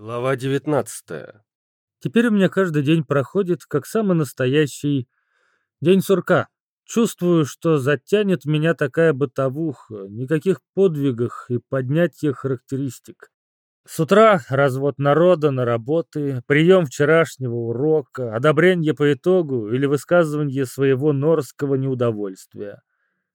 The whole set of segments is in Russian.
Глава 19. Теперь у меня каждый день проходит как самый настоящий день сурка. Чувствую, что затянет меня такая бытовуха, никаких подвигах и поднятия характеристик. С утра развод народа на работы, прием вчерашнего урока, одобрение по итогу или высказывание своего норского неудовольствия.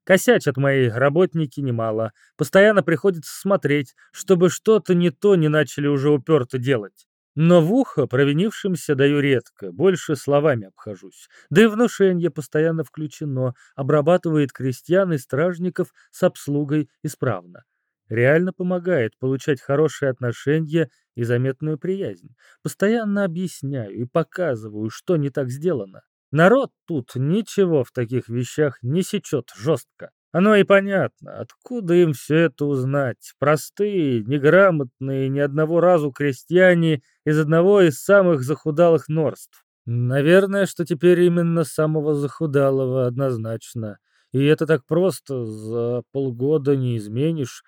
Косячат мои работники немало. Постоянно приходится смотреть, чтобы что-то не то не начали уже уперто делать. Но в ухо провинившимся даю редко, больше словами обхожусь. Да и внушение постоянно включено, обрабатывает крестьян и стражников с обслугой исправно. Реально помогает получать хорошие отношения и заметную приязнь. Постоянно объясняю и показываю, что не так сделано. Народ тут ничего в таких вещах не сечет жестко. Оно и понятно, откуда им все это узнать. Простые, неграмотные, ни одного разу крестьяне из одного из самых захудалых норств. Наверное, что теперь именно самого захудалого однозначно. И это так просто за полгода не изменишь.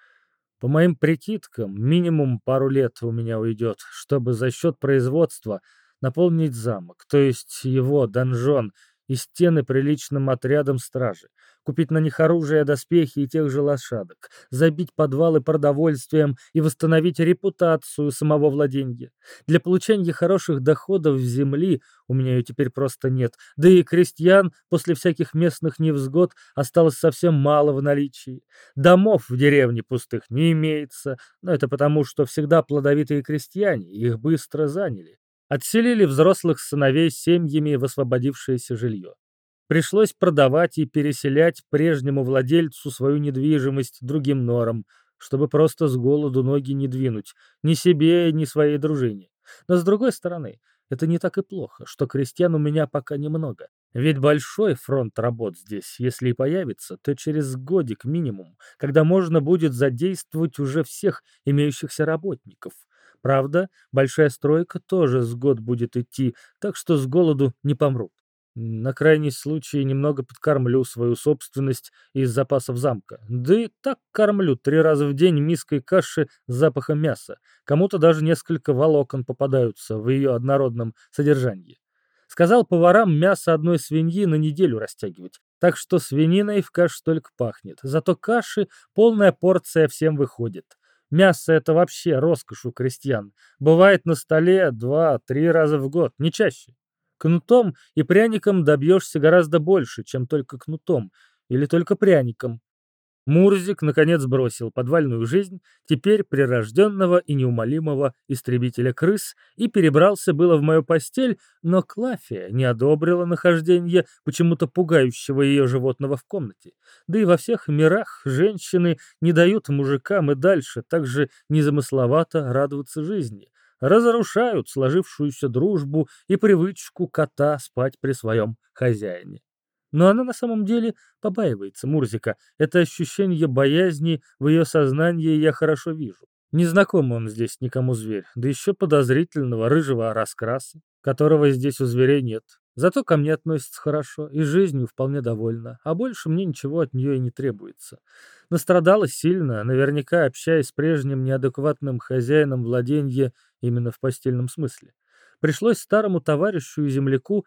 По моим прикидкам, минимум пару лет у меня уйдет, чтобы за счет производства наполнить замок, то есть его донжон, и стены приличным отрядом стражи, купить на них оружие, доспехи и тех же лошадок, забить подвалы продовольствием и восстановить репутацию самого владения. Для получения хороших доходов с земли у меня ее теперь просто нет, да и крестьян после всяких местных невзгод осталось совсем мало в наличии. Домов в деревне пустых не имеется, но это потому, что всегда плодовитые крестьяне их быстро заняли. Отселили взрослых сыновей семьями в освободившееся жилье. Пришлось продавать и переселять прежнему владельцу свою недвижимость другим норам, чтобы просто с голоду ноги не двинуть, ни себе, ни своей дружине. Но с другой стороны, это не так и плохо, что крестьян у меня пока немного. Ведь большой фронт работ здесь, если и появится, то через годик минимум, когда можно будет задействовать уже всех имеющихся работников. Правда, большая стройка тоже с год будет идти, так что с голоду не помрут. На крайний случай немного подкормлю свою собственность из запасов замка. Да и так кормлю три раза в день миской каши с запахом мяса. Кому-то даже несколько волокон попадаются в ее однородном содержании. Сказал поварам мясо одной свиньи на неделю растягивать. Так что свининой в каше только пахнет. Зато каши полная порция всем выходит. Мясо — это вообще роскошь у крестьян. Бывает на столе два-три раза в год, не чаще. Кнутом и пряником добьешься гораздо больше, чем только кнутом или только пряником. Мурзик, наконец, бросил подвальную жизнь, теперь прирожденного и неумолимого истребителя крыс, и перебрался было в мою постель, но Клафия не одобрила нахождение почему-то пугающего ее животного в комнате. Да и во всех мирах женщины не дают мужикам и дальше так же незамысловато радоваться жизни, разрушают сложившуюся дружбу и привычку кота спать при своем хозяине. Но она на самом деле побаивается Мурзика. Это ощущение боязни в ее сознании я хорошо вижу. Незнаком он здесь никому зверь, да еще подозрительного рыжего раскраса, которого здесь у зверей нет. Зато ко мне относится хорошо и жизнью вполне довольна, а больше мне ничего от нее и не требуется. Настрадалась сильно, наверняка общаясь с прежним неадекватным хозяином владенья именно в постельном смысле. Пришлось старому товарищу и земляку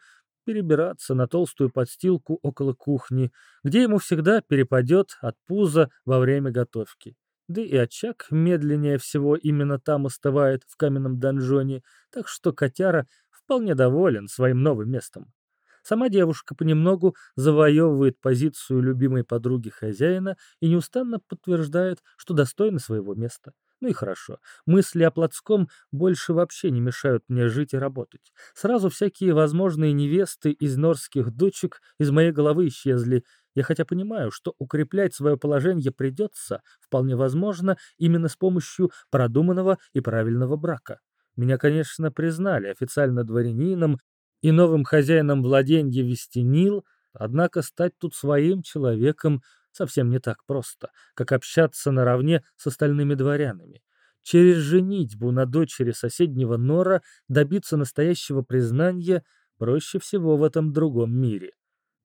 перебираться на толстую подстилку около кухни, где ему всегда перепадет от пуза во время готовки. Да и очаг медленнее всего именно там остывает в каменном донжоне, так что котяра вполне доволен своим новым местом. Сама девушка понемногу завоевывает позицию любимой подруги хозяина и неустанно подтверждает, что достойна своего места. Ну и хорошо. Мысли о плотском больше вообще не мешают мне жить и работать. Сразу всякие возможные невесты из норских дочек из моей головы исчезли. Я хотя понимаю, что укреплять свое положение придется, вполне возможно, именно с помощью продуманного и правильного брака. Меня, конечно, признали официально дворянином и новым хозяином владенья Вестенил, однако стать тут своим человеком совсем не так просто, как общаться наравне с остальными дворянами. Через женитьбу на дочери соседнего Нора добиться настоящего признания проще всего в этом другом мире.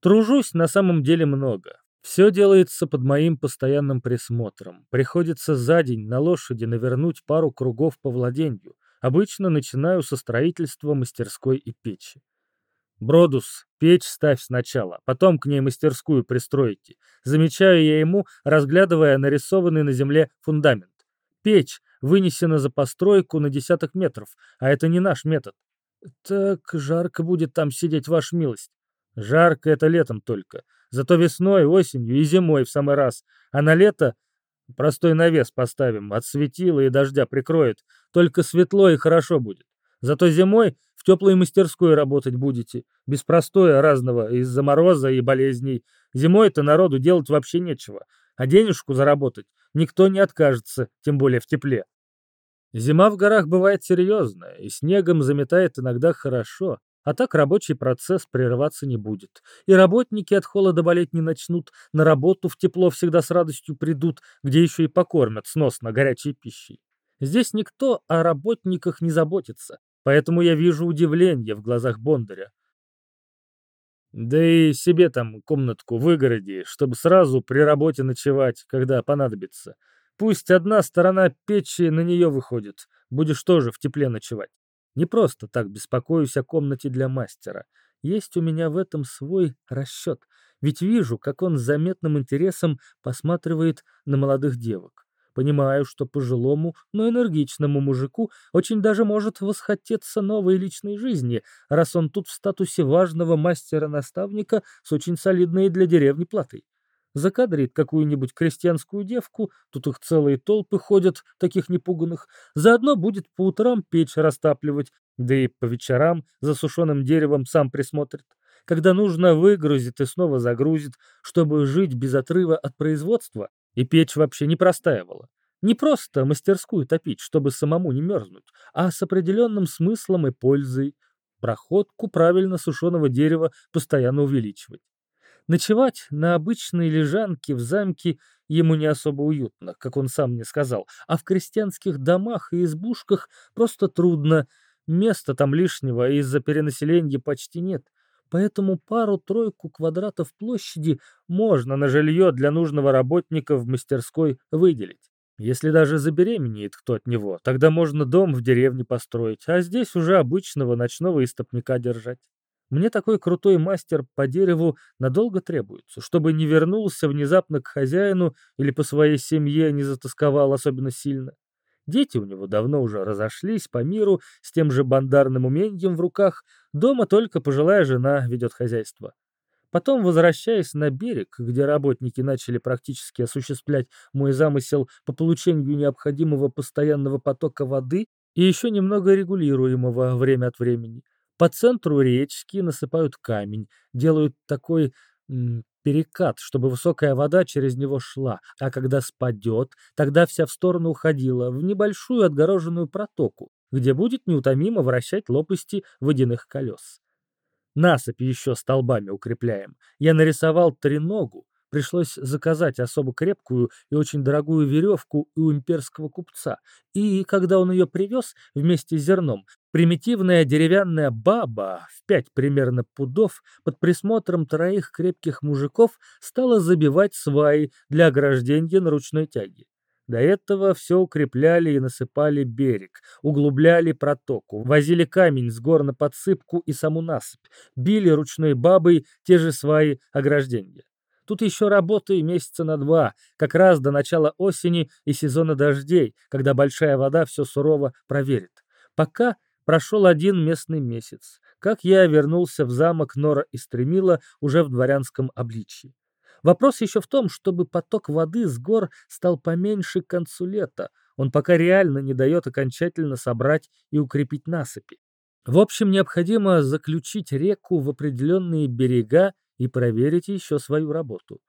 Тружусь на самом деле много. Все делается под моим постоянным присмотром. Приходится за день на лошади навернуть пару кругов по владению, Обычно начинаю со строительства мастерской и печи. Бродус, печь ставь сначала, потом к ней мастерскую пристройте. Замечаю я ему, разглядывая нарисованный на земле фундамент. Печь вынесена за постройку на десяток метров, а это не наш метод. Так жарко будет там сидеть, ваша милость. Жарко это летом только. Зато весной, осенью и зимой в самый раз. А на лето простой навес поставим, от светила и дождя прикроет. Только светло и хорошо будет. Зато зимой в теплой мастерской работать будете. Без простоя разного из-за мороза и болезней. Зимой-то народу делать вообще нечего. А денежку заработать никто не откажется, тем более в тепле. Зима в горах бывает серьезная, и снегом заметает иногда хорошо, а так рабочий процесс прерываться не будет. И работники от холода болеть не начнут, на работу в тепло всегда с радостью придут, где еще и покормят сносно горячей пищей. Здесь никто о работниках не заботится, поэтому я вижу удивление в глазах Бондаря. Да и себе там комнатку выгороди, чтобы сразу при работе ночевать, когда понадобится. Пусть одна сторона печи на нее выходит, будешь тоже в тепле ночевать. Не просто так беспокоюсь о комнате для мастера. Есть у меня в этом свой расчет, ведь вижу, как он с заметным интересом посматривает на молодых девок. Понимаю, что пожилому, но энергичному мужику очень даже может восхотеться новой личной жизни, раз он тут в статусе важного мастера-наставника с очень солидной для деревни платой закадрит какую-нибудь крестьянскую девку, тут их целые толпы ходят, таких непуганных, заодно будет по утрам печь растапливать, да и по вечерам за сушеным деревом сам присмотрит. Когда нужно, выгрузит и снова загрузит, чтобы жить без отрыва от производства, и печь вообще не простаивала. Не просто мастерскую топить, чтобы самому не мерзнуть, а с определенным смыслом и пользой. Проходку правильно сушеного дерева постоянно увеличивать. Ночевать на обычной лежанке в замке ему не особо уютно, как он сам мне сказал, а в крестьянских домах и избушках просто трудно, места там лишнего из-за перенаселения почти нет, поэтому пару-тройку квадратов площади можно на жилье для нужного работника в мастерской выделить. Если даже забеременеет кто от него, тогда можно дом в деревне построить, а здесь уже обычного ночного истопника держать. Мне такой крутой мастер по дереву надолго требуется, чтобы не вернулся внезапно к хозяину или по своей семье не затасковал особенно сильно. Дети у него давно уже разошлись по миру с тем же бандарным умением в руках, дома только пожилая жена ведет хозяйство. Потом, возвращаясь на берег, где работники начали практически осуществлять мой замысел по получению необходимого постоянного потока воды и еще немного регулируемого время от времени, по центру речки насыпают камень, делают такой перекат, чтобы высокая вода через него шла, а когда спадет, тогда вся в сторону уходила, в небольшую отгороженную протоку, где будет неутомимо вращать лопасти водяных колес. Насыпь еще столбами укрепляем. Я нарисовал треногу, Пришлось заказать особо крепкую и очень дорогую веревку у имперского купца. И когда он ее привез вместе с зерном, примитивная деревянная баба в пять примерно пудов под присмотром троих крепких мужиков стала забивать сваи для ограждения на ручной тяге. До этого все укрепляли и насыпали берег, углубляли протоку, возили камень с гор на подсыпку и саму насыпь, били ручной бабой те же сваи ограждения. Тут еще работы месяца на два, как раз до начала осени и сезона дождей, когда большая вода все сурово проверит. Пока прошел один местный месяц, как я вернулся в замок Нора и Стремила уже в дворянском обличье. Вопрос еще в том, чтобы поток воды с гор стал поменьше к концу лета. Он пока реально не дает окончательно собрать и укрепить насыпи. В общем, необходимо заключить реку в определенные берега и проверить еще свою работу.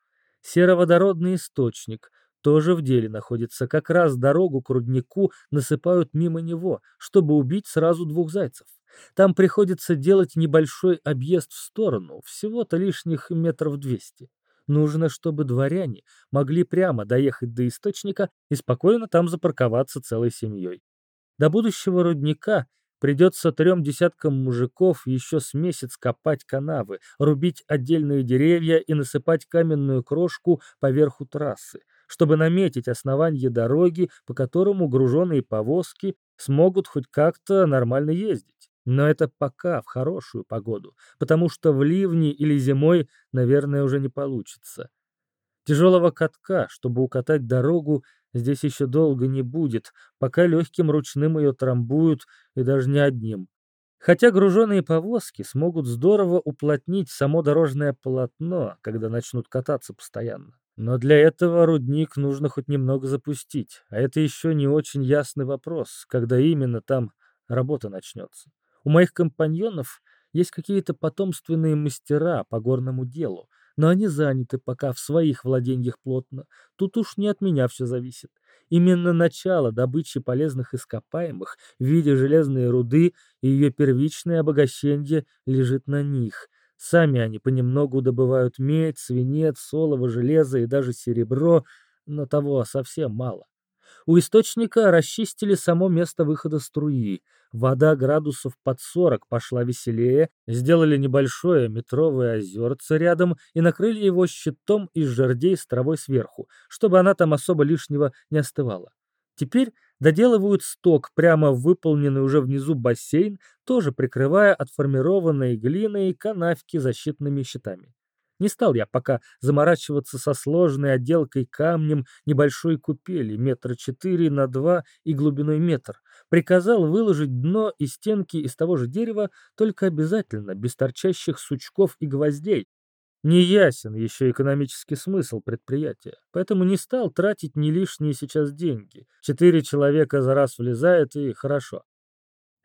Сероводородный источник тоже в деле находится. Как раз дорогу к руднику насыпают мимо него, чтобы убить сразу двух зайцев. Там приходится делать небольшой объезд в сторону, всего-то лишних метров двести. Нужно, чтобы дворяне могли прямо доехать до источника и спокойно там запарковаться целой семьей. До будущего рудника Придется трем десяткам мужиков еще с месяц копать канавы, рубить отдельные деревья и насыпать каменную крошку поверху трассы, чтобы наметить основание дороги, по которому груженные повозки смогут хоть как-то нормально ездить. Но это пока в хорошую погоду, потому что в ливне или зимой, наверное, уже не получится. Тяжелого катка, чтобы укатать дорогу, здесь еще долго не будет, пока легким ручным ее трамбуют, и даже не одним. Хотя груженные повозки смогут здорово уплотнить само дорожное полотно, когда начнут кататься постоянно. Но для этого рудник нужно хоть немного запустить, а это еще не очень ясный вопрос, когда именно там работа начнется. У моих компаньонов есть какие-то потомственные мастера по горному делу, но они заняты пока в своих владениях плотно. Тут уж не от меня все зависит. Именно начало добычи полезных ископаемых в виде железной руды и ее первичное обогащение лежит на них. Сами они понемногу добывают медь, свинец, солово, железо и даже серебро, но того совсем мало. У источника расчистили само место выхода струи. Вода градусов под 40 пошла веселее, сделали небольшое метровое озерце рядом и накрыли его щитом из жердей с травой сверху, чтобы она там особо лишнего не остывала. Теперь доделывают сток прямо в выполненный уже внизу бассейн, тоже прикрывая отформированные глиной канавки защитными щитами. Не стал я пока заморачиваться со сложной отделкой камнем небольшой купели метра четыре на два и глубиной метр. Приказал выложить дно и стенки из того же дерева, только обязательно без торчащих сучков и гвоздей. Не ясен еще экономический смысл предприятия, поэтому не стал тратить ни лишние сейчас деньги. Четыре человека за раз влезает и хорошо.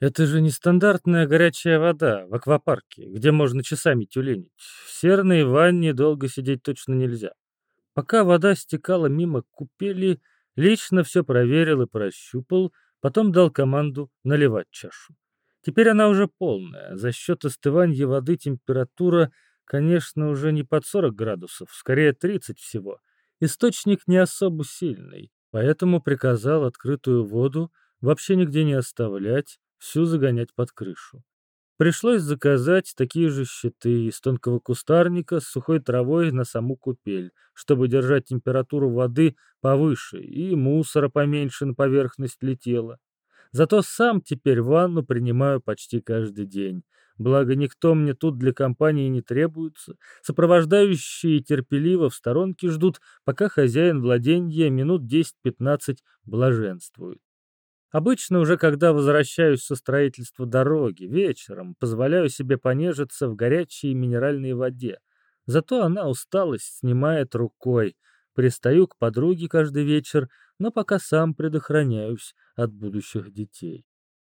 Это же не стандартная горячая вода в аквапарке, где можно часами тюленить. В серной ванне долго сидеть точно нельзя. Пока вода стекала мимо купели, лично все проверил и прощупал, потом дал команду наливать чашу. Теперь она уже полная. За счет остывания воды температура, конечно, уже не под 40 градусов, скорее 30 всего. Источник не особо сильный, поэтому приказал открытую воду вообще нигде не оставлять, всю загонять под крышу. Пришлось заказать такие же щиты из тонкого кустарника с сухой травой на саму купель, чтобы держать температуру воды повыше и мусора поменьше на поверхность летело. Зато сам теперь ванну принимаю почти каждый день. Благо, никто мне тут для компании не требуется. Сопровождающие терпеливо в сторонке ждут, пока хозяин владенья минут 10-15 блаженствует. Обычно уже когда возвращаюсь со строительства дороги, вечером, позволяю себе понежиться в горячей минеральной воде. Зато она усталость снимает рукой. Пристаю к подруге каждый вечер, но пока сам предохраняюсь от будущих детей.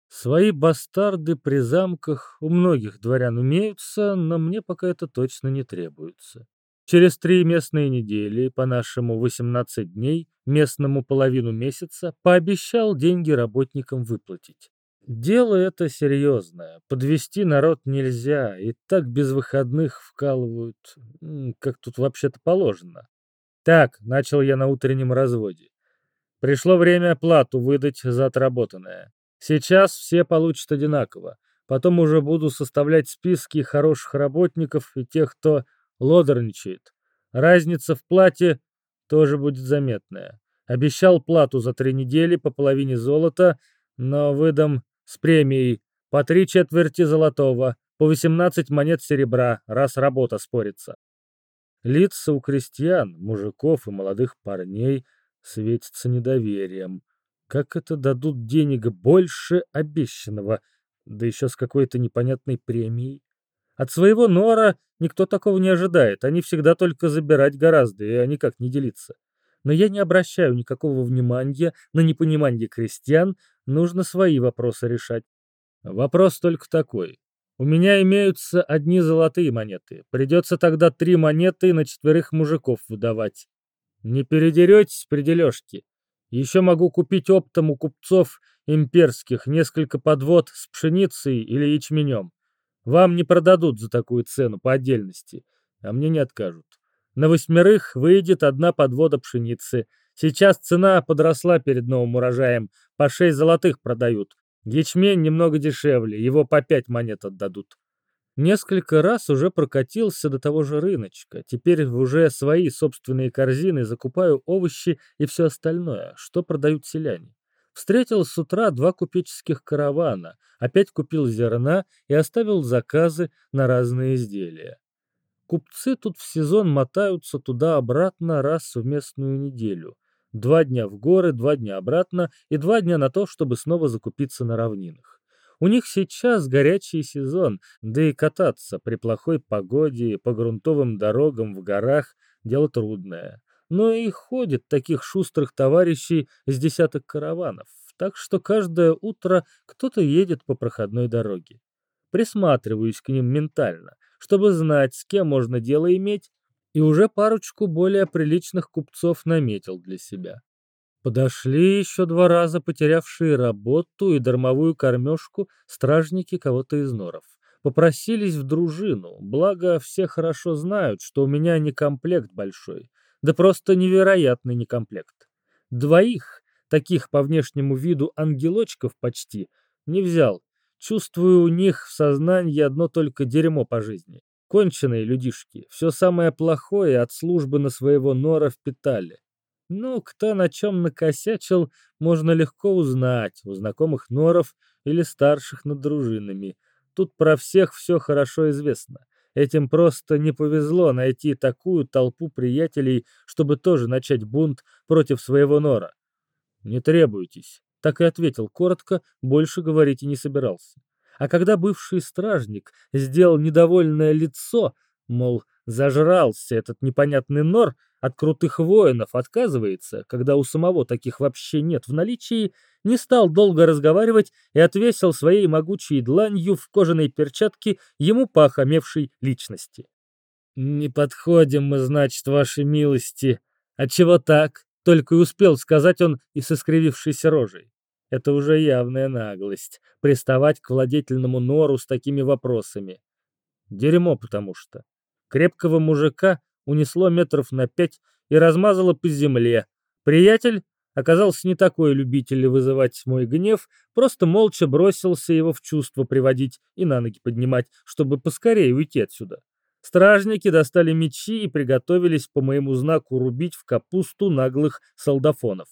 Свои бастарды при замках у многих дворян имеются, но мне пока это точно не требуется. Через три местные недели, по-нашему 18 дней, местному половину месяца, пообещал деньги работникам выплатить. Дело это серьезное. Подвести народ нельзя, и так без выходных вкалывают, как тут вообще-то положено. Так, начал я на утреннем разводе. Пришло время плату выдать за отработанное. Сейчас все получат одинаково. Потом уже буду составлять списки хороших работников и тех, кто лодорничает. Разница в плате тоже будет заметная. Обещал плату за три недели по половине золота, но выдам с премией по три четверти золотого, по 18 монет серебра, раз работа спорится. Лица у крестьян, мужиков и молодых парней светятся недоверием. Как это дадут денег больше обещанного, да еще с какой-то непонятной премией? От своего нора никто такого не ожидает, они всегда только забирать гораздо, и никак не делиться. Но я не обращаю никакого внимания на непонимание крестьян, нужно свои вопросы решать. Вопрос только такой. У меня имеются одни золотые монеты. Придется тогда три монеты на четверых мужиков выдавать. Не передеретесь при дележке. Еще могу купить оптом у купцов имперских несколько подвод с пшеницей или ячменем. Вам не продадут за такую цену по отдельности, а мне не откажут. На восьмерых выйдет одна подвода пшеницы. Сейчас цена подросла перед новым урожаем, по шесть золотых продают. Ячмень немного дешевле, его по пять монет отдадут. Несколько раз уже прокатился до того же рыночка. Теперь уже свои собственные корзины закупаю овощи и все остальное, что продают селяне. Встретил с утра два купеческих каравана, опять купил зерна и оставил заказы на разные изделия. Купцы тут в сезон мотаются туда-обратно раз в местную неделю. Два дня в горы, два дня обратно и два дня на то, чтобы снова закупиться на равнинах. У них сейчас горячий сезон, да и кататься при плохой погоде по грунтовым дорогам в горах – дело трудное. Но и ходит таких шустрых товарищей с десяток караванов, так что каждое утро кто-то едет по проходной дороге. Присматриваюсь к ним ментально, чтобы знать, с кем можно дело иметь, и уже парочку более приличных купцов наметил для себя. Подошли еще два раза потерявшие работу и дармовую кормежку стражники кого-то из норов. Попросились в дружину, благо все хорошо знают, что у меня не комплект большой, да просто невероятный некомплект. Двоих, таких по внешнему виду ангелочков почти, не взял. Чувствую у них в сознании одно только дерьмо по жизни. Конченые людишки, все самое плохое от службы на своего нора впитали. Ну, кто на чем накосячил, можно легко узнать у знакомых норов или старших над дружинами. Тут про всех все хорошо известно. Этим просто не повезло найти такую толпу приятелей, чтобы тоже начать бунт против своего нора. «Не требуйтесь», — так и ответил коротко, больше говорить и не собирался. А когда бывший стражник сделал недовольное лицо, мол, зажрался этот непонятный нор, от крутых воинов отказывается, когда у самого таких вообще нет в наличии, не стал долго разговаривать и отвесил своей могучей дланью в кожаной перчатке ему похамевшей личности. «Не подходим мы, значит, вашей милости. А чего так?» Только и успел сказать он и со скривившейся рожей. Это уже явная наглость — приставать к владетельному нору с такими вопросами. Дерьмо потому что. Крепкого мужика унесло метров на пять и размазало по земле. Приятель оказался не такой любитель вызывать мой гнев, просто молча бросился его в чувство приводить и на ноги поднимать, чтобы поскорее уйти отсюда. Стражники достали мечи и приготовились по моему знаку рубить в капусту наглых солдафонов.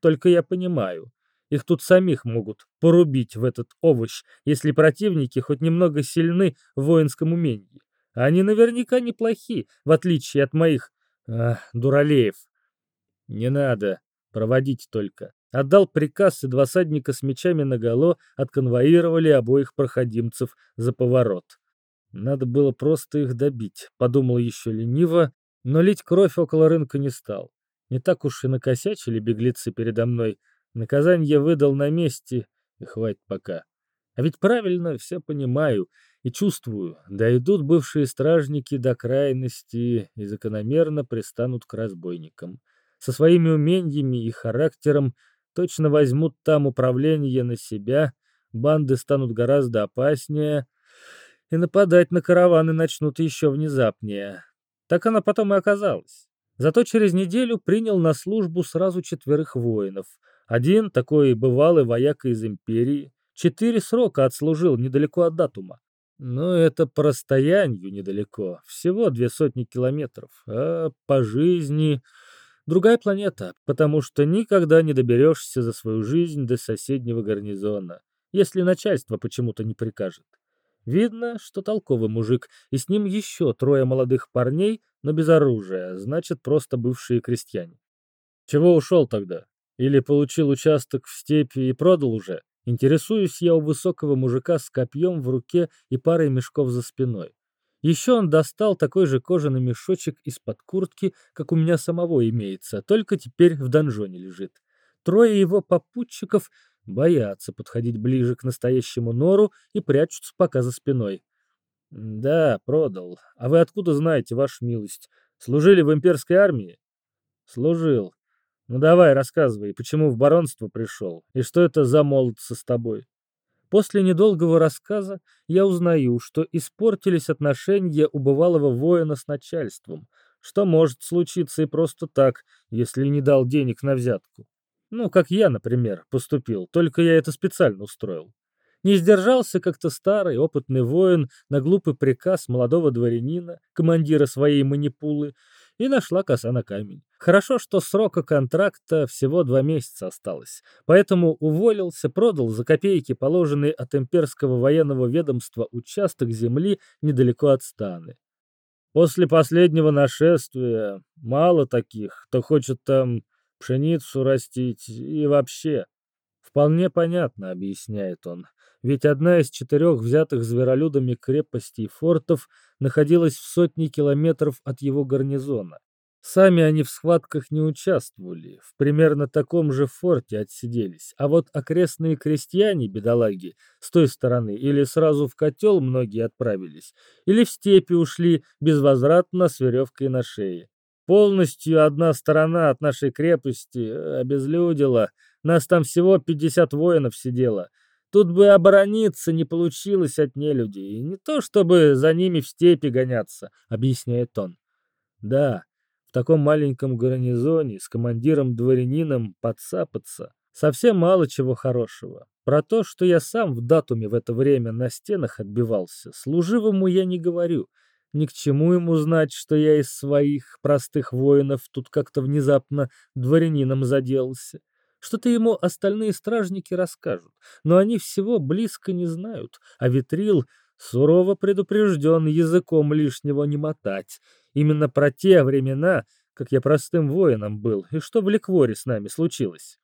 Только я понимаю, их тут самих могут порубить в этот овощ, если противники хоть немного сильны в воинском умении. Они наверняка неплохи, в отличие от моих ах, дуралеев. Не надо, проводить только. Отдал приказ, и два садника с мечами наголо отконвоировали обоих проходимцев за поворот. Надо было просто их добить, подумал еще лениво, но лить кровь около рынка не стал. Не так уж и накосячили беглецы передо мной, Наказание выдал на месте, и хватит пока. А ведь правильно все понимаю и чувствую. Дойдут бывшие стражники до крайности и закономерно пристанут к разбойникам. Со своими умениями и характером точно возьмут там управление на себя, банды станут гораздо опаснее, и нападать на караваны начнут еще внезапнее. Так она потом и оказалась. Зато через неделю принял на службу сразу четверых воинов — один, такой бывалый вояка из империи, четыре срока отслужил недалеко от датума. Но это по расстоянию недалеко, всего две сотни километров, а по жизни другая планета, потому что никогда не доберешься за свою жизнь до соседнего гарнизона, если начальство почему-то не прикажет. Видно, что толковый мужик, и с ним еще трое молодых парней, но без оружия, значит, просто бывшие крестьяне. Чего ушел тогда? Или получил участок в степи и продал уже? Интересуюсь я у высокого мужика с копьем в руке и парой мешков за спиной. Еще он достал такой же кожаный мешочек из-под куртки, как у меня самого имеется, только теперь в донжоне лежит. Трое его попутчиков боятся подходить ближе к настоящему нору и прячутся пока за спиной. «Да, продал. А вы откуда знаете, ваша милость? Служили в имперской армии?» «Служил. Ну давай, рассказывай, почему в баронство пришел, и что это за молодцы с тобой. После недолгого рассказа я узнаю, что испортились отношения у бывалого воина с начальством, что может случиться и просто так, если не дал денег на взятку. Ну, как я, например, поступил, только я это специально устроил. Не сдержался как-то старый, опытный воин на глупый приказ молодого дворянина, командира своей манипулы, и нашла коса на камень. Хорошо, что срока контракта всего два месяца осталось, поэтому уволился, продал за копейки положенный от имперского военного ведомства участок земли недалеко от станы. После последнего нашествия мало таких, кто хочет там пшеницу растить и вообще. Вполне понятно, объясняет он. Ведь одна из четырех взятых зверолюдами крепостей и фортов находилась в сотне километров от его гарнизона. Сами они в схватках не участвовали, в примерно таком же форте отсиделись, а вот окрестные крестьяне, бедолаги, с той стороны или сразу в котел многие отправились, или в степи ушли безвозвратно с веревкой на шее. Полностью одна сторона от нашей крепости обезлюдила, нас там всего 50 воинов сидело. Тут бы оборониться не получилось от нелюдей, не то чтобы за ними в степи гоняться, объясняет он. Да, в таком маленьком гарнизоне с командиром-дворянином подцапаться совсем мало чего хорошего. Про то, что я сам в датуме в это время на стенах отбивался, служивому я не говорю. Ни к чему ему знать, что я из своих простых воинов тут как-то внезапно дворянином заделался. Что-то ему остальные стражники расскажут, но они всего близко не знают, а Витрил сурово предупрежден языком лишнего не мотать. Именно про те времена, как я простым воином был, и что в Ликворе с нами случилось.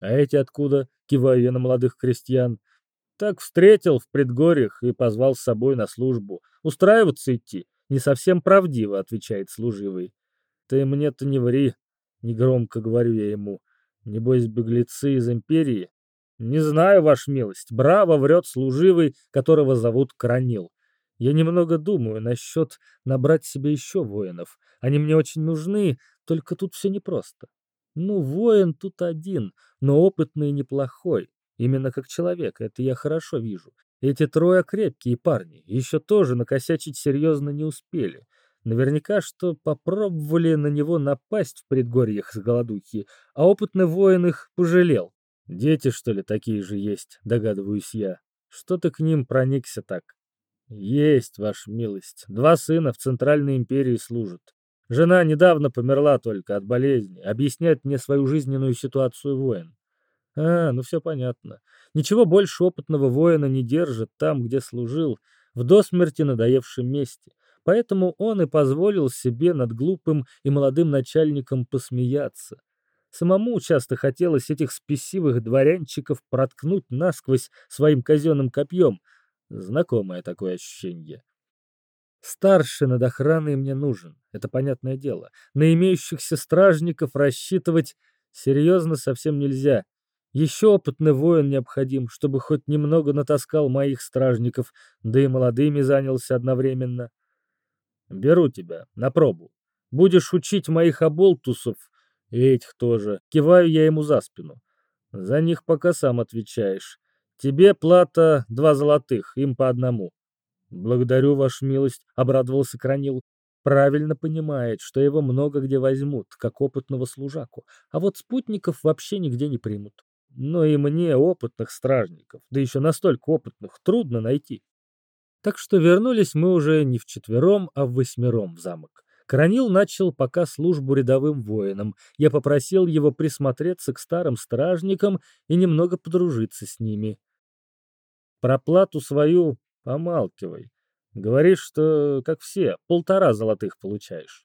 А эти откуда, киваю я на молодых крестьян, так встретил в предгорьях и позвал с собой на службу. Устраиваться идти? Не совсем правдиво, отвечает служивый. Ты мне-то не ври, негромко говорю я ему. Небось, беглецы из империи? Не знаю, ваша милость. Браво врет служивый, которого зовут Кранил. Я немного думаю насчет набрать себе еще воинов. Они мне очень нужны, только тут все непросто. Ну, воин тут один, но опытный и неплохой. Именно как человек, это я хорошо вижу. Эти трое крепкие парни, еще тоже накосячить серьезно не успели. Наверняка, что попробовали на него напасть в предгорьях с голодухи, а опытный воин их пожалел. Дети, что ли, такие же есть, догадываюсь я. Что ты к ним проникся так? Есть, ваша милость. Два сына в Центральной империи служат. Жена недавно померла только от болезни. Объясняет мне свою жизненную ситуацию воин. А, ну все понятно. Ничего больше опытного воина не держит там, где служил, в до смерти надоевшем месте. Поэтому он и позволил себе над глупым и молодым начальником посмеяться. Самому часто хотелось этих спесивых дворянчиков проткнуть насквозь своим казенным копьем. Знакомое такое ощущение. Старший над охраной мне нужен, это понятное дело. На имеющихся стражников рассчитывать серьезно совсем нельзя. Еще опытный воин необходим, чтобы хоть немного натаскал моих стражников, да и молодыми занялся одновременно. Беру тебя на пробу. Будешь учить моих оболтусов, и этих тоже. Киваю я ему за спину. За них пока сам отвечаешь. Тебе плата два золотых, им по одному. Благодарю, вашу милость, обрадовался Кранил. Правильно понимает, что его много где возьмут, как опытного служаку, а вот спутников вообще нигде не примут. Но и мне опытных стражников, да еще настолько опытных, трудно найти. Так что вернулись мы уже не вчетвером, а в восьмером в замок. Кранил начал пока службу рядовым воином. Я попросил его присмотреться к старым стражникам и немного подружиться с ними. Про плату свою помалкивай. Говоришь, что, как все, полтора золотых получаешь.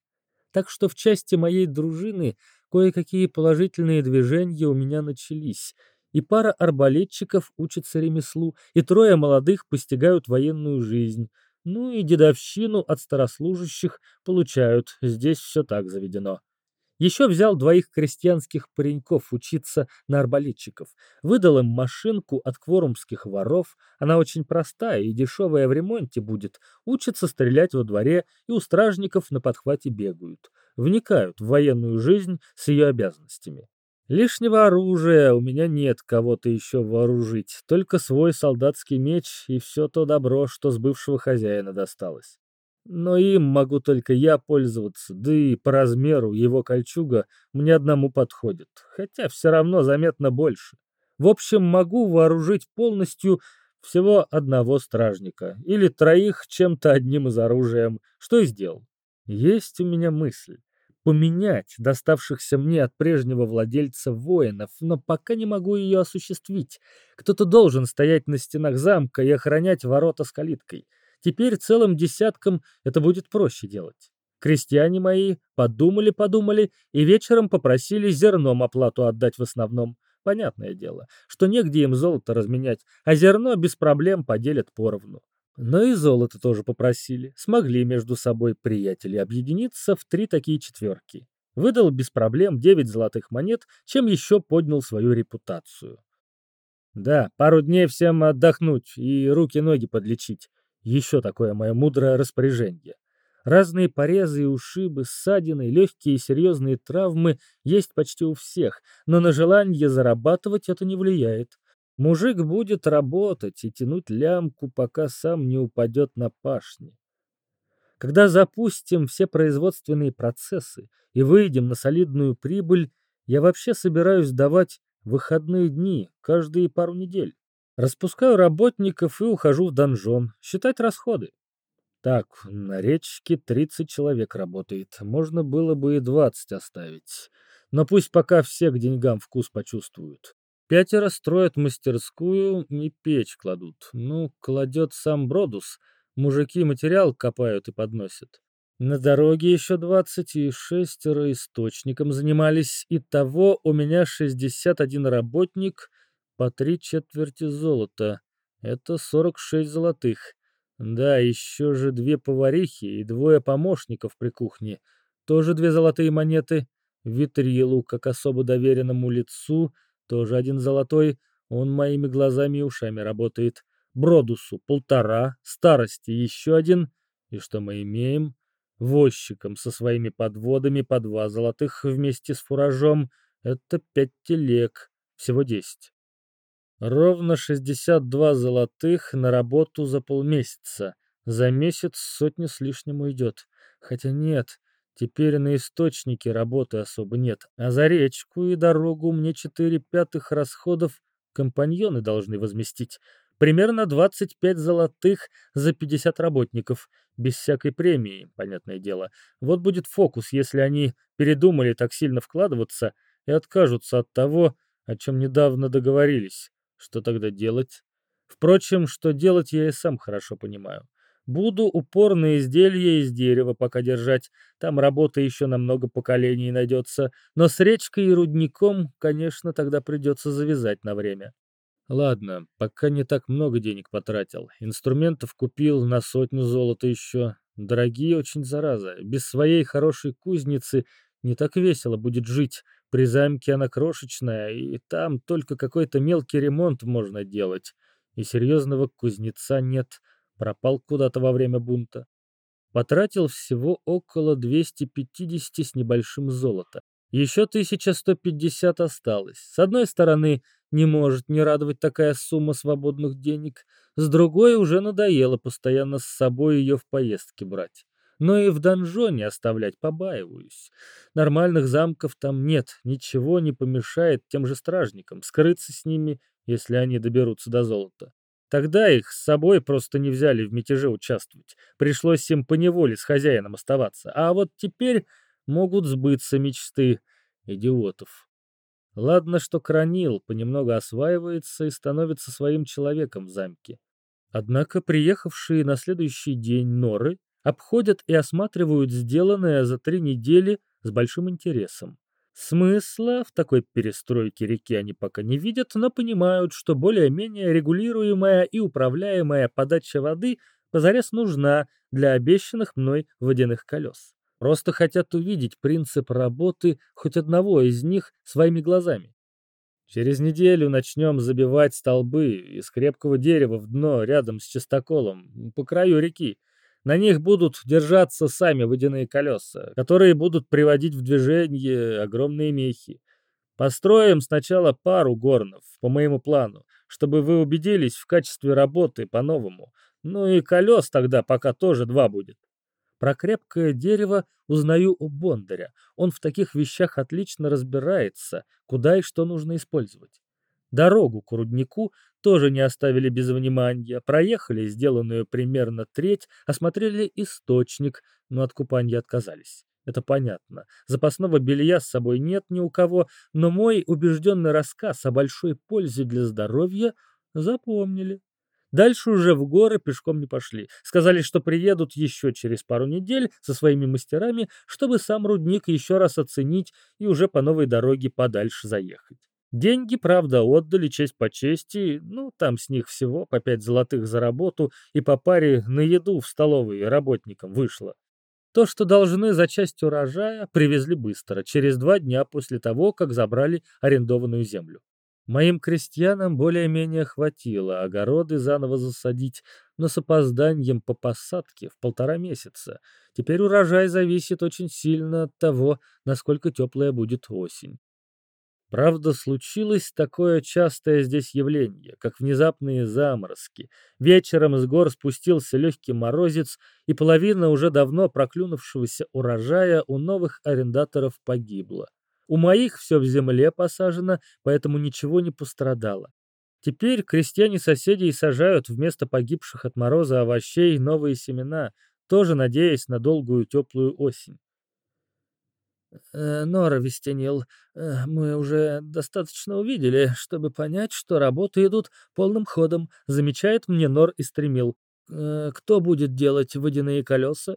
Так что в части моей дружины кое-какие положительные движения у меня начались — и пара арбалетчиков учатся ремеслу, и трое молодых постигают военную жизнь. Ну и дедовщину от старослужащих получают, здесь все так заведено. Еще взял двоих крестьянских пареньков учиться на арбалетчиков. Выдал им машинку от кворумских воров. Она очень простая и дешевая в ремонте будет. Учатся стрелять во дворе и у стражников на подхвате бегают. Вникают в военную жизнь с ее обязанностями. Лишнего оружия у меня нет кого-то еще вооружить, только свой солдатский меч и все то добро, что с бывшего хозяина досталось. Но им могу только я пользоваться, да и по размеру его кольчуга мне одному подходит, хотя все равно заметно больше. В общем, могу вооружить полностью всего одного стражника или троих чем-то одним из оружием, что и сделал. Есть у меня мысль поменять доставшихся мне от прежнего владельца воинов, но пока не могу ее осуществить. Кто-то должен стоять на стенах замка и охранять ворота с калиткой. Теперь целым десяткам это будет проще делать. Крестьяне мои подумали-подумали и вечером попросили зерном оплату отдать в основном. Понятное дело, что негде им золото разменять, а зерно без проблем поделят поровну. Но и золото тоже попросили. Смогли между собой приятели объединиться в три такие четверки. Выдал без проблем девять золотых монет, чем еще поднял свою репутацию. Да, пару дней всем отдохнуть и руки-ноги подлечить. Еще такое мое мудрое распоряжение. Разные порезы и ушибы, ссадины, легкие и серьезные травмы есть почти у всех, но на желание зарабатывать это не влияет. Мужик будет работать и тянуть лямку, пока сам не упадет на пашне. Когда запустим все производственные процессы и выйдем на солидную прибыль, я вообще собираюсь давать выходные дни каждые пару недель. Распускаю работников и ухожу в донжон, считать расходы. Так, на речке 30 человек работает, можно было бы и 20 оставить. Но пусть пока все к деньгам вкус почувствуют. Пятеро строят мастерскую и печь кладут. Ну, кладет сам Бродус. Мужики материал копают и подносят. На дороге еще двадцать и шестеро источником занимались. Итого у меня шестьдесят один работник по три четверти золота. Это сорок шесть золотых. Да, еще же две поварихи и двое помощников при кухне. Тоже две золотые монеты. Витрилу, как особо доверенному лицу — тоже один золотой, он моими глазами и ушами работает. Бродусу полтора, старости еще один. И что мы имеем? Возчиком со своими подводами по два золотых вместе с фуражом. Это пять телег, всего десять. Ровно шестьдесят два золотых на работу за полмесяца. За месяц сотня с лишним уйдет. Хотя нет, Теперь на источнике работы особо нет, а за речку и дорогу мне четыре пятых расходов компаньоны должны возместить. Примерно 25 золотых за 50 работников, без всякой премии, понятное дело. Вот будет фокус, если они передумали так сильно вкладываться и откажутся от того, о чем недавно договорились. Что тогда делать? Впрочем, что делать я и сам хорошо понимаю. Буду упорные изделия из дерева пока держать. Там работа еще на много поколений найдется. Но с речкой и рудником, конечно, тогда придется завязать на время. Ладно, пока не так много денег потратил. Инструментов купил на сотню золота еще. Дорогие очень зараза. Без своей хорошей кузницы не так весело будет жить. При замке она крошечная, и там только какой-то мелкий ремонт можно делать. И серьезного кузнеца нет пропал куда-то во время бунта. Потратил всего около 250 с небольшим золота. Еще 1150 осталось. С одной стороны, не может не радовать такая сумма свободных денег, с другой уже надоело постоянно с собой ее в поездки брать. Но и в донжоне оставлять побаиваюсь. Нормальных замков там нет, ничего не помешает тем же стражникам скрыться с ними, если они доберутся до золота. Тогда их с собой просто не взяли в мятеже участвовать. Пришлось им поневоле с хозяином оставаться. А вот теперь могут сбыться мечты идиотов. Ладно, что Кранил понемногу осваивается и становится своим человеком в замке. Однако приехавшие на следующий день норы обходят и осматривают сделанное за три недели с большим интересом. Смысла в такой перестройке реки они пока не видят, но понимают, что более-менее регулируемая и управляемая подача воды позарез нужна для обещанных мной водяных колес. Просто хотят увидеть принцип работы хоть одного из них своими глазами. Через неделю начнем забивать столбы из крепкого дерева в дно рядом с чистоколом по краю реки. На них будут держаться сами водяные колеса, которые будут приводить в движение огромные мехи. Построим сначала пару горнов, по моему плану, чтобы вы убедились в качестве работы по-новому. Ну и колес тогда пока тоже два будет. Про крепкое дерево узнаю у Бондаря. Он в таких вещах отлично разбирается, куда и что нужно использовать. Дорогу к руднику тоже не оставили без внимания. Проехали сделанную примерно треть, осмотрели источник, но от купания отказались. Это понятно. Запасного белья с собой нет ни у кого, но мой убежденный рассказ о большой пользе для здоровья запомнили. Дальше уже в горы пешком не пошли. Сказали, что приедут еще через пару недель со своими мастерами, чтобы сам рудник еще раз оценить и уже по новой дороге подальше заехать. Деньги, правда, отдали честь по чести, ну, там с них всего по пять золотых за работу и по паре на еду в столовой работникам вышло. То, что должны за часть урожая, привезли быстро, через два дня после того, как забрали арендованную землю. Моим крестьянам более-менее хватило огороды заново засадить, но с опозданием по посадке в полтора месяца. Теперь урожай зависит очень сильно от того, насколько теплая будет осень. Правда, случилось такое частое здесь явление, как внезапные заморозки. Вечером с гор спустился легкий морозец, и половина уже давно проклюнувшегося урожая у новых арендаторов погибла. У моих все в земле посажено, поэтому ничего не пострадало. Теперь крестьяне соседей сажают вместо погибших от мороза овощей новые семена, тоже надеясь на долгую теплую осень. Э, Нора Вестенил, э, мы уже достаточно увидели, чтобы понять, что работы идут полным ходом, замечает мне Нор и стремил. Э, кто будет делать водяные колеса?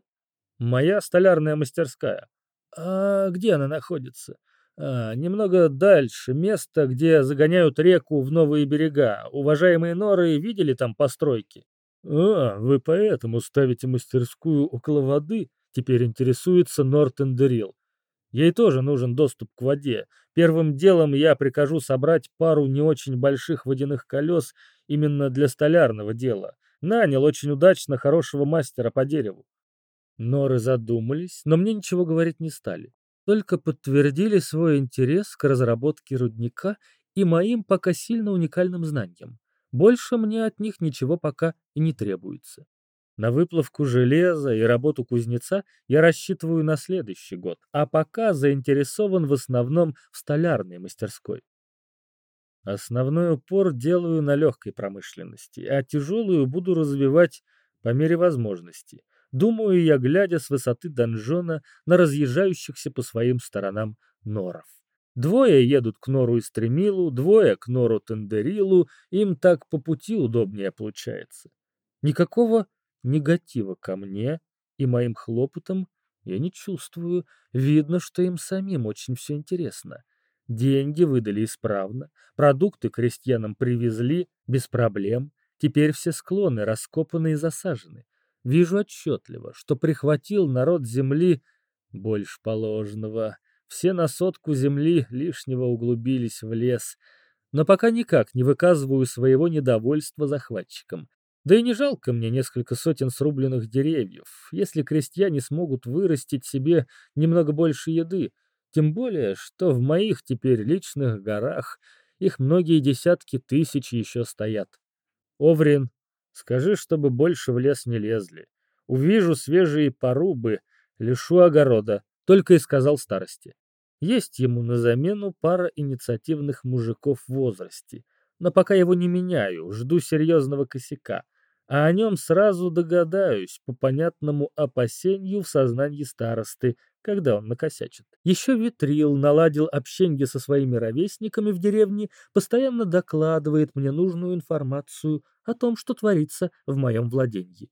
Моя столярная мастерская. А где она находится? А, немного дальше, место, где загоняют реку в новые берега. Уважаемые норы видели там постройки? А, вы поэтому ставите мастерскую около воды? Теперь интересуется Нортендерил. Ей тоже нужен доступ к воде. Первым делом я прикажу собрать пару не очень больших водяных колес именно для столярного дела. Нанял очень удачно хорошего мастера по дереву. Норы задумались, но мне ничего говорить не стали. Только подтвердили свой интерес к разработке рудника и моим пока сильно уникальным знаниям. Больше мне от них ничего пока и не требуется. На выплавку железа и работу кузнеца я рассчитываю на следующий год, а пока заинтересован в основном в столярной мастерской. Основной упор делаю на легкой промышленности, а тяжелую буду развивать по мере возможности. Думаю я, глядя с высоты донжона на разъезжающихся по своим сторонам норов. Двое едут к нору и стремилу, двое к нору Тендерилу, им так по пути удобнее получается. Никакого негатива ко мне и моим хлопотам я не чувствую. Видно, что им самим очень все интересно. Деньги выдали исправно, продукты крестьянам привезли без проблем. Теперь все склоны раскопаны и засажены. Вижу отчетливо, что прихватил народ земли больше положенного. Все на сотку земли лишнего углубились в лес. Но пока никак не выказываю своего недовольства захватчикам. Да и не жалко мне несколько сотен срубленных деревьев, если крестьяне смогут вырастить себе немного больше еды, тем более, что в моих теперь личных горах их многие десятки тысяч еще стоят. Оврин, скажи, чтобы больше в лес не лезли. Увижу свежие порубы, лишу огорода, только и сказал старости. Есть ему на замену пара инициативных мужиков в возрасте, но пока его не меняю, жду серьезного косяка а о нем сразу догадаюсь по понятному опасению в сознании старосты, когда он накосячит. Еще Витрил наладил общение со своими ровесниками в деревне, постоянно докладывает мне нужную информацию о том, что творится в моем владении.